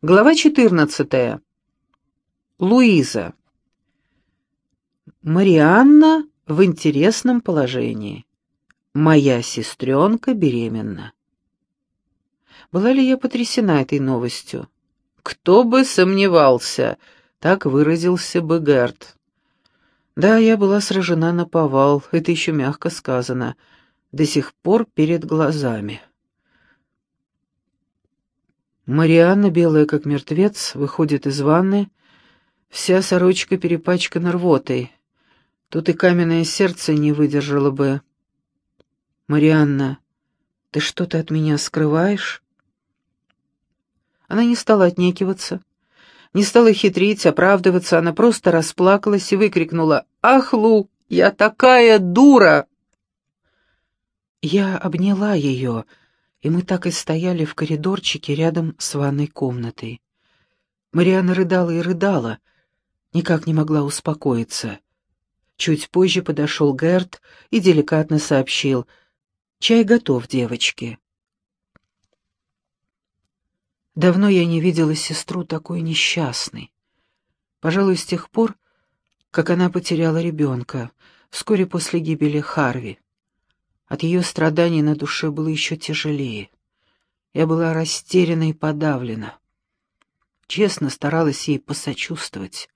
Глава 14. Луиза. Марианна в интересном положении. Моя сестренка беременна. Была ли я потрясена этой новостью? Кто бы сомневался, так выразился бы Герт. Да, я была сражена на повал, это еще мягко сказано, до сих пор перед глазами. Марианна, белая как мертвец, выходит из ванны, вся сорочка перепачкана рвотой. Тут и каменное сердце не выдержало бы. «Марианна, ты что-то от меня скрываешь?» Она не стала отнекиваться, не стала хитрить, оправдываться, она просто расплакалась и выкрикнула «Ах, Лу, я такая дура!» Я обняла ее, — и мы так и стояли в коридорчике рядом с ванной комнатой. Мариана рыдала и рыдала, никак не могла успокоиться. Чуть позже подошел Герт и деликатно сообщил «Чай готов, девочки». Давно я не видела сестру такой несчастной. Пожалуй, с тех пор, как она потеряла ребенка, вскоре после гибели Харви. От ее страданий на душе было еще тяжелее. Я была растеряна и подавлена. Честно старалась ей посочувствовать,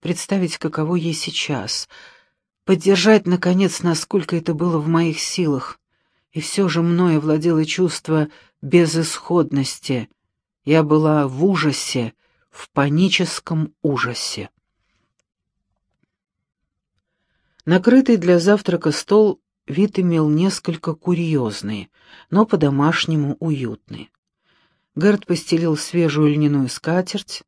представить, каково ей сейчас, поддержать, наконец, насколько это было в моих силах. И все же мною владело чувство безысходности. Я была в ужасе, в паническом ужасе. Накрытый для завтрака стол Вид имел несколько курьезный, но по-домашнему уютный. Герд постелил свежую льняную скатерть,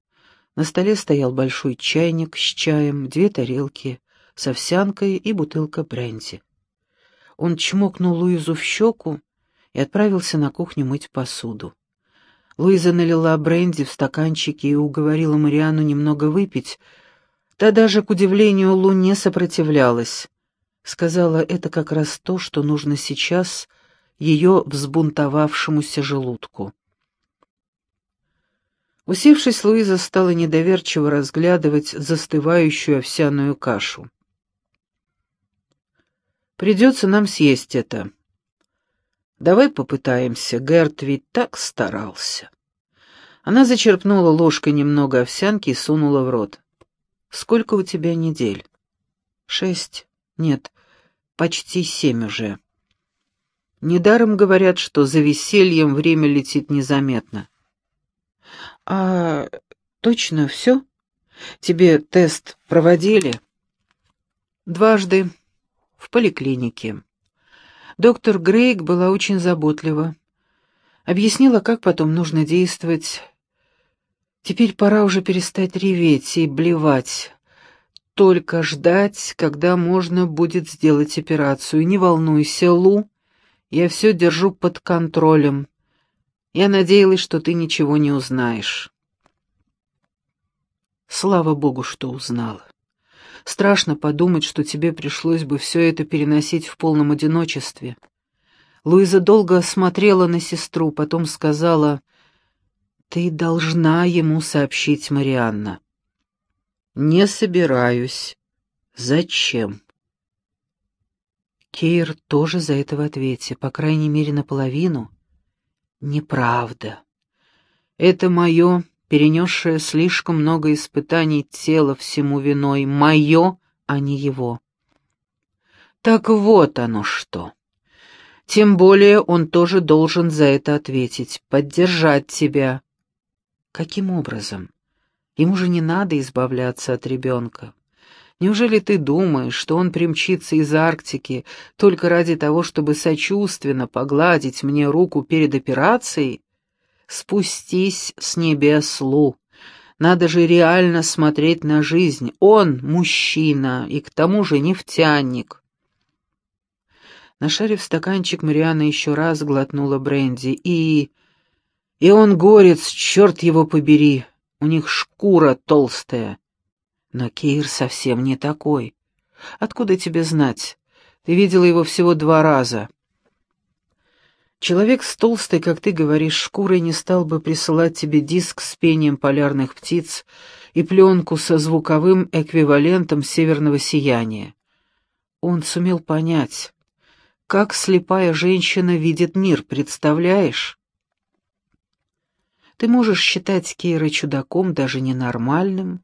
на столе стоял большой чайник с чаем, две тарелки с овсянкой и бутылка бренди. Он чмокнул Луизу в щеку и отправился на кухню мыть посуду. Луиза налила бренди в стаканчики и уговорила Мариану немного выпить, та даже, к удивлению Лу, не сопротивлялась сказала это как раз то, что нужно сейчас ее взбунтовавшемуся желудку. Усевшись, Луиза стала недоверчиво разглядывать застывающую овсяную кашу. «Придется нам съесть это. Давай попытаемся, Герт ведь так старался». Она зачерпнула ложкой немного овсянки и сунула в рот. «Сколько у тебя недель?» «Шесть. Нет, почти семь уже. Недаром говорят, что за весельем время летит незаметно. А точно все? Тебе тест проводили? Дважды. В поликлинике. Доктор Грейг была очень заботлива. Объяснила, как потом нужно действовать. Теперь пора уже перестать реветь и блевать только ждать, когда можно будет сделать операцию. Не волнуйся, Лу, я все держу под контролем. Я надеялась, что ты ничего не узнаешь. Слава богу, что узнала. Страшно подумать, что тебе пришлось бы все это переносить в полном одиночестве. Луиза долго смотрела на сестру, потом сказала, «Ты должна ему сообщить, Марианна». «Не собираюсь. Зачем?» Кейр тоже за это в ответе, по крайней мере, наполовину. «Неправда. Это мое, перенесшее слишком много испытаний тело всему виной, мое, а не его». «Так вот оно что!» Тем более он тоже должен за это ответить, поддержать тебя. Каким образом? Ему же не надо избавляться от ребенка. Неужели ты думаешь, что он примчится из Арктики только ради того, чтобы сочувственно погладить мне руку перед операцией? Спустись с небес, Лу. Надо же реально смотреть на жизнь. Он мужчина и к тому же нефтяник. Нашарив стаканчик, Мариана еще раз глотнула бренди. И... и он горец, черт его побери. У них шкура толстая. Но Кир совсем не такой. Откуда тебе знать? Ты видела его всего два раза. Человек с толстой, как ты говоришь, шкурой не стал бы присылать тебе диск с пением полярных птиц и пленку со звуковым эквивалентом северного сияния. Он сумел понять, как слепая женщина видит мир, представляешь? Ты можешь считать Кейра чудаком, даже ненормальным,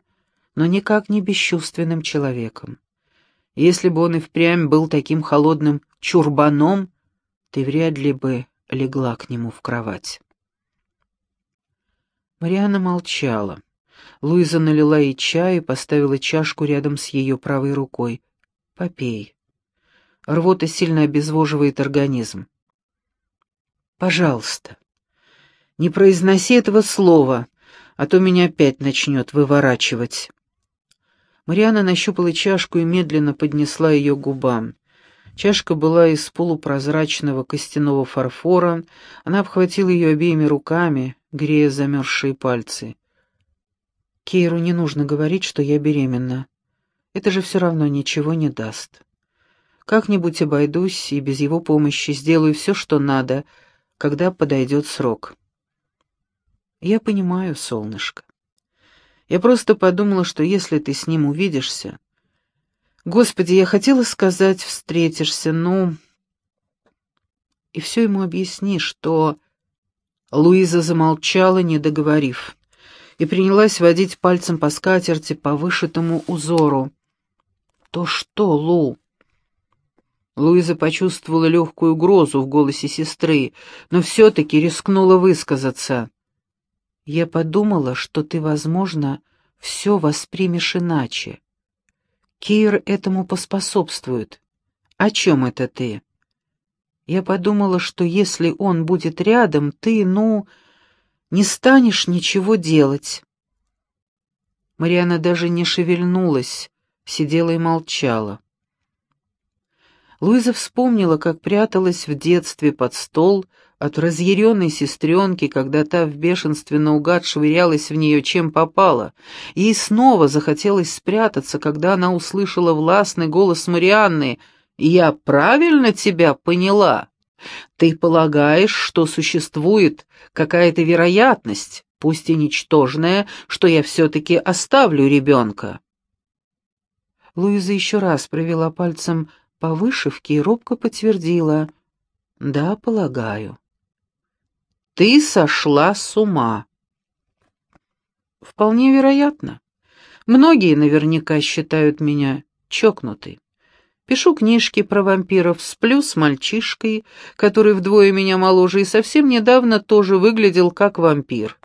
но никак не бесчувственным человеком. Если бы он и впрямь был таким холодным чурбаном, ты вряд ли бы легла к нему в кровать. Мариана молчала. Луиза налила ей чай и поставила чашку рядом с ее правой рукой. «Попей. Рвота сильно обезвоживает организм». «Пожалуйста, не произноси этого слова, а то меня опять начнет выворачивать». Мариана нащупала чашку и медленно поднесла ее губам. Чашка была из полупрозрачного костяного фарфора, она обхватила ее обеими руками, грея замерзшие пальцы. «Кейру не нужно говорить, что я беременна. Это же все равно ничего не даст. Как-нибудь обойдусь и без его помощи сделаю все, что надо, когда подойдет срок». «Я понимаю, солнышко. Я просто подумала, что если ты с ним увидишься, Господи, я хотела сказать «встретишься», ну... И все ему объясни, что... Луиза замолчала, не договорив, и принялась водить пальцем по скатерти по вышитому узору. «То что, Лу?» Луиза почувствовала легкую угрозу в голосе сестры, но все-таки рискнула высказаться. «Я подумала, что ты, возможно, все воспримешь иначе. Кир этому поспособствует. О чем это ты? Я подумала, что если он будет рядом, ты, ну, не станешь ничего делать. Мариана даже не шевельнулась, сидела и молчала. Луиза вспомнила, как пряталась в детстве под стол, от разъяренной сестренки, когда та в бешенстве наугад швырялась в нее чем попало. Ей снова захотелось спрятаться, когда она услышала властный голос Марианны «Я правильно тебя поняла? Ты полагаешь, что существует какая-то вероятность, пусть и ничтожная, что я все-таки оставлю ребенка?» Луиза еще раз провела пальцем по вышивке и робко подтвердила «Да, полагаю». Ты сошла с ума. Вполне вероятно. Многие наверняка считают меня чокнутой. Пишу книжки про вампиров, сплю с мальчишкой, который вдвое меня моложе и совсем недавно тоже выглядел как вампир.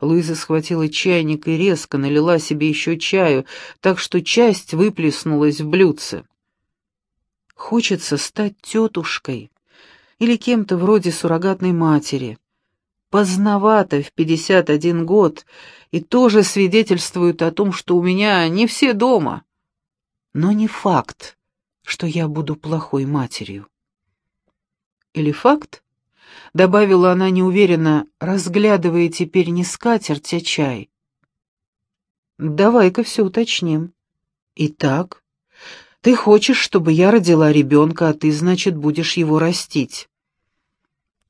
Луиза схватила чайник и резко налила себе еще чаю, так что часть выплеснулась в блюдце. Хочется стать тетушкой, или кем-то вроде суррогатной матери. Поздновато в 51 год и тоже свидетельствует о том, что у меня не все дома. Но не факт, что я буду плохой матерью. Или факт? Добавила она неуверенно, разглядывая теперь не скатерть, а чай. Давай-ка все уточним. Итак, ты хочешь, чтобы я родила ребенка, а ты, значит, будешь его растить.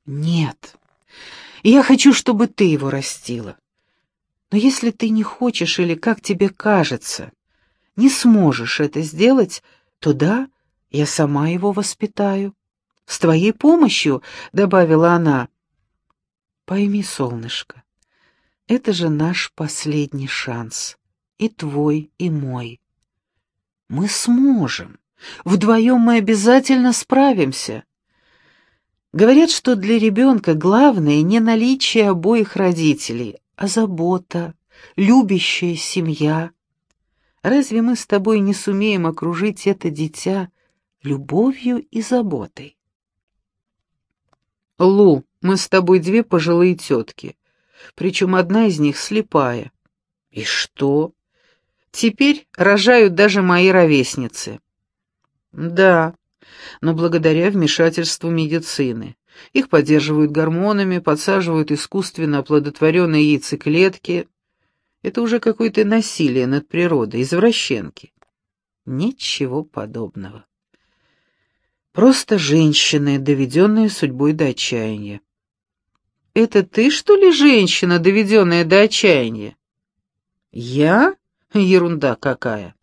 «Нет. Я хочу, чтобы ты его растила. Но если ты не хочешь или, как тебе кажется, не сможешь это сделать, то да, я сама его воспитаю. С твоей помощью», — добавила она. «Пойми, солнышко, это же наш последний шанс, и твой, и мой. Мы сможем. Вдвоем мы обязательно справимся». Говорят, что для ребенка главное не наличие обоих родителей, а забота, любящая семья. Разве мы с тобой не сумеем окружить это дитя любовью и заботой? Лу, мы с тобой две пожилые тетки, причем одна из них слепая. И что? Теперь рожают даже мои ровесницы. Да, но благодаря вмешательству медицины. Их поддерживают гормонами, подсаживают искусственно оплодотворенные яйцеклетки. Это уже какое-то насилие над природой, извращенки. Ничего подобного. Просто женщины, доведенные судьбой до отчаяния. «Это ты, что ли, женщина, доведенная до отчаяния?» «Я? Ерунда какая.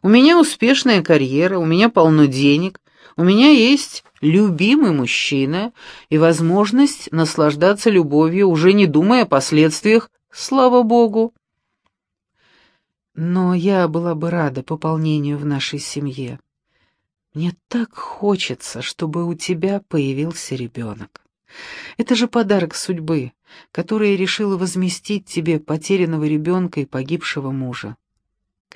У меня успешная карьера, у меня полно денег, у меня есть любимый мужчина и возможность наслаждаться любовью, уже не думая о последствиях, слава богу. Но я была бы рада пополнению в нашей семье. Мне так хочется, чтобы у тебя появился ребенок. Это же подарок судьбы, которая решила возместить тебе потерянного ребенка и погибшего мужа.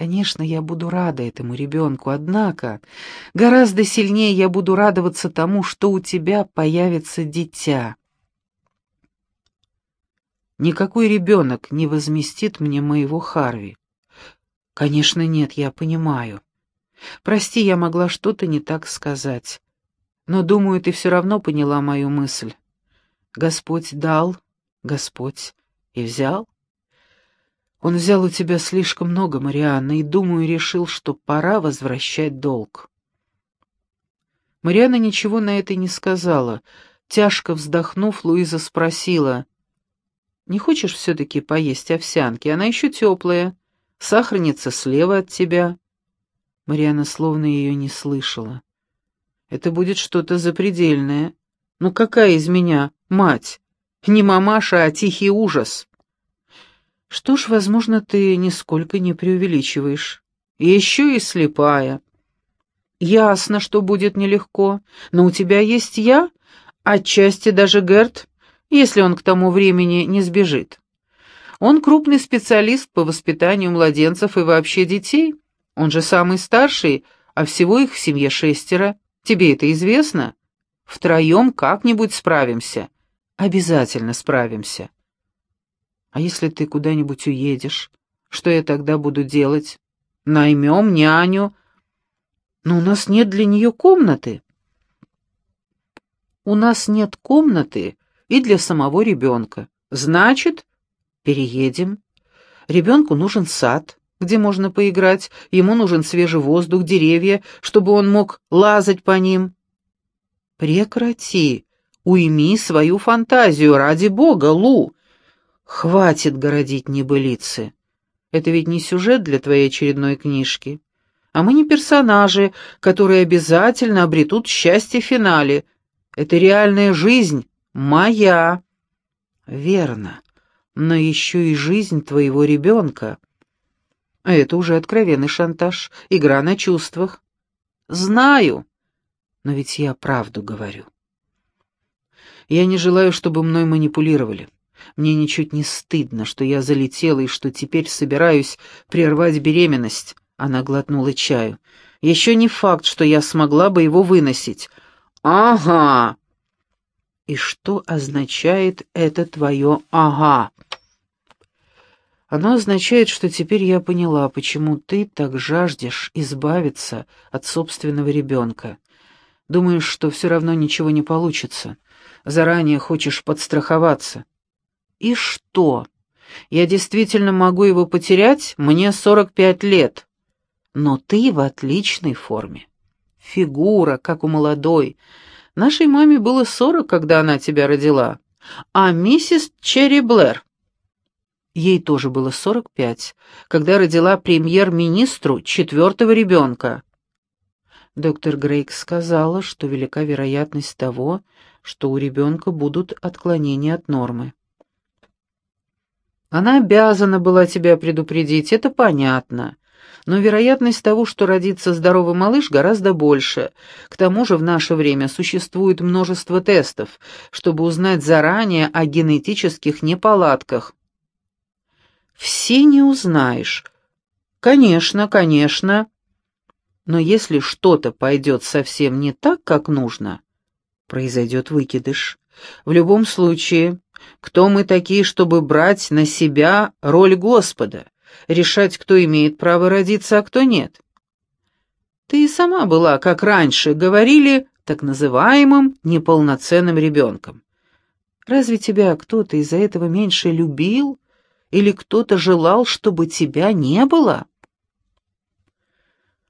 Конечно, я буду рада этому ребенку, однако гораздо сильнее я буду радоваться тому, что у тебя появится дитя. Никакой ребенок не возместит мне моего Харви. Конечно, нет, я понимаю. Прости, я могла что-то не так сказать. Но, думаю, ты все равно поняла мою мысль. Господь дал, Господь и взял. Он взял у тебя слишком много, Марианна, и, думаю, решил, что пора возвращать долг. Марианна ничего на это не сказала. Тяжко вздохнув, Луиза спросила, «Не хочешь все-таки поесть овсянки? Она еще теплая, сахарница слева от тебя». Марианна словно ее не слышала. «Это будет что-то запредельное. Ну какая из меня мать? Не мамаша, а тихий ужас». Что ж, возможно, ты нисколько не преувеличиваешь. еще и слепая. Ясно, что будет нелегко, но у тебя есть я, отчасти даже Герт, если он к тому времени не сбежит. Он крупный специалист по воспитанию младенцев и вообще детей. Он же самый старший, а всего их в семье шестеро. Тебе это известно? Втроем как-нибудь справимся. Обязательно справимся. А если ты куда-нибудь уедешь, что я тогда буду делать? Наймем няню. Но у нас нет для нее комнаты. У нас нет комнаты и для самого ребенка. Значит, переедем. Ребенку нужен сад, где можно поиграть, ему нужен свежий воздух, деревья, чтобы он мог лазать по ним. Прекрати, уйми свою фантазию, ради бога, Лу. Хватит городить небылицы. Это ведь не сюжет для твоей очередной книжки. А мы не персонажи, которые обязательно обретут счастье в финале. Это реальная жизнь, моя. Верно, но еще и жизнь твоего ребенка. Это уже откровенный шантаж, игра на чувствах. Знаю, но ведь я правду говорю. Я не желаю, чтобы мной манипулировали. Мне ничуть не стыдно, что я залетела и что теперь собираюсь прервать беременность. Она глотнула чаю. Еще не факт, что я смогла бы его выносить. Ага. И что означает это твое «ага»? Оно означает, что теперь я поняла, почему ты так жаждешь избавиться от собственного ребенка. Думаешь, что все равно ничего не получится. Заранее хочешь подстраховаться. И что? Я действительно могу его потерять? Мне 45 лет. Но ты в отличной форме. Фигура, как у молодой. Нашей маме было 40, когда она тебя родила. А миссис Черри Блэр? Ей тоже было 45, когда родила премьер-министру четвертого ребенка. Доктор Грейк сказала, что велика вероятность того, что у ребенка будут отклонения от нормы. Она обязана была тебя предупредить, это понятно. Но вероятность того, что родится здоровый малыш, гораздо больше. К тому же в наше время существует множество тестов, чтобы узнать заранее о генетических неполадках. Все не узнаешь. Конечно, конечно. Но если что-то пойдет совсем не так, как нужно, произойдет выкидыш. В любом случае, кто мы такие, чтобы брать на себя роль Господа, решать, кто имеет право родиться, а кто нет? Ты и сама была, как раньше говорили, так называемым неполноценным ребенком. Разве тебя кто-то из-за этого меньше любил? Или кто-то желал, чтобы тебя не было?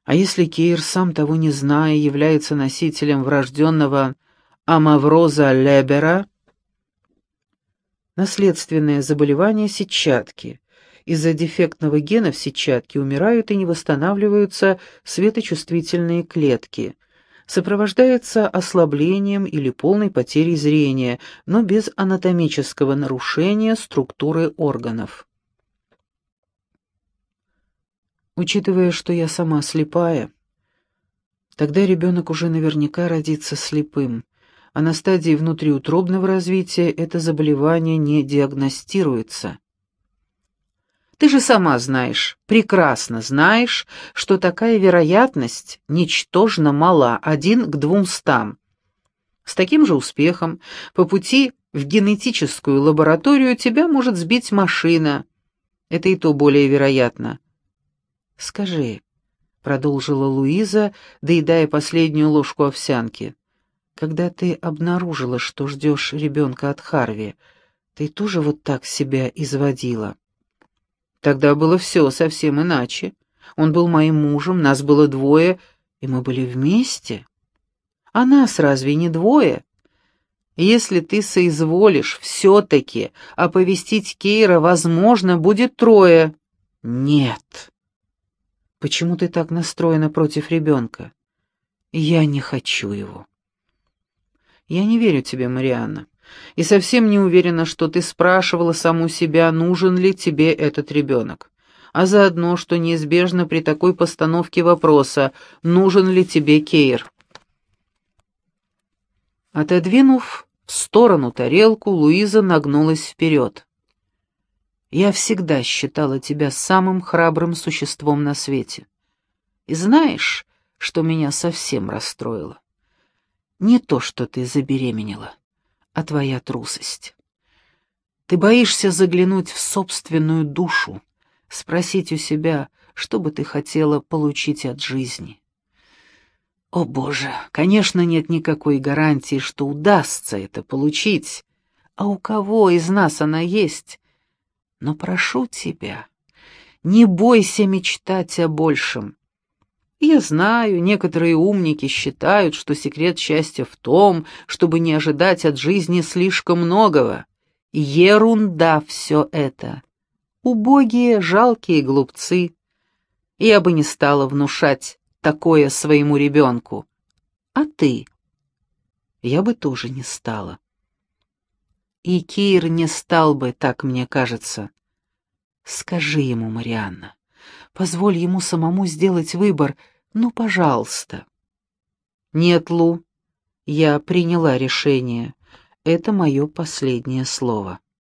А если Кейр, сам того не зная, является носителем врожденного амавроза лебера, наследственное заболевание сетчатки. Из-за дефектного гена в сетчатке умирают и не восстанавливаются светочувствительные клетки. Сопровождается ослаблением или полной потерей зрения, но без анатомического нарушения структуры органов. Учитывая, что я сама слепая, тогда ребенок уже наверняка родится слепым, а на стадии внутриутробного развития это заболевание не диагностируется. Ты же сама знаешь, прекрасно знаешь, что такая вероятность ничтожно мала, один к двумстам. С таким же успехом по пути в генетическую лабораторию тебя может сбить машина. Это и то более вероятно. «Скажи», — продолжила Луиза, доедая последнюю ложку овсянки, «когда ты обнаружила, что ждешь ребенка от Харви, ты тоже вот так себя изводила?» «Тогда было все совсем иначе. Он был моим мужем, нас было двое, и мы были вместе. А нас разве не двое?» Если ты соизволишь все-таки оповестить Кейра, возможно, будет трое. Нет. Почему ты так настроена против ребенка? Я не хочу его. Я не верю тебе, Марианна, и совсем не уверена, что ты спрашивала саму себя, нужен ли тебе этот ребенок, а заодно, что неизбежно при такой постановке вопроса, нужен ли тебе Кейр. Отодвинув в сторону тарелку, Луиза нагнулась вперед. Я всегда считала тебя самым храбрым существом на свете. И знаешь, что меня совсем расстроило? Не то, что ты забеременела, а твоя трусость. Ты боишься заглянуть в собственную душу, спросить у себя, что бы ты хотела получить от жизни. О, Боже, конечно, нет никакой гарантии, что удастся это получить. А у кого из нас она есть? Но прошу тебя, не бойся мечтать о большем. Я знаю, некоторые умники считают, что секрет счастья в том, чтобы не ожидать от жизни слишком многого. Ерунда все это. Убогие, жалкие глупцы. Я бы не стала внушать такое своему ребенку. А ты? Я бы тоже не стала. И Кир не стал бы, так мне кажется. Скажи ему, Марианна, позволь ему самому сделать выбор, ну, пожалуйста. Нет, Лу, я приняла решение. Это мое последнее слово.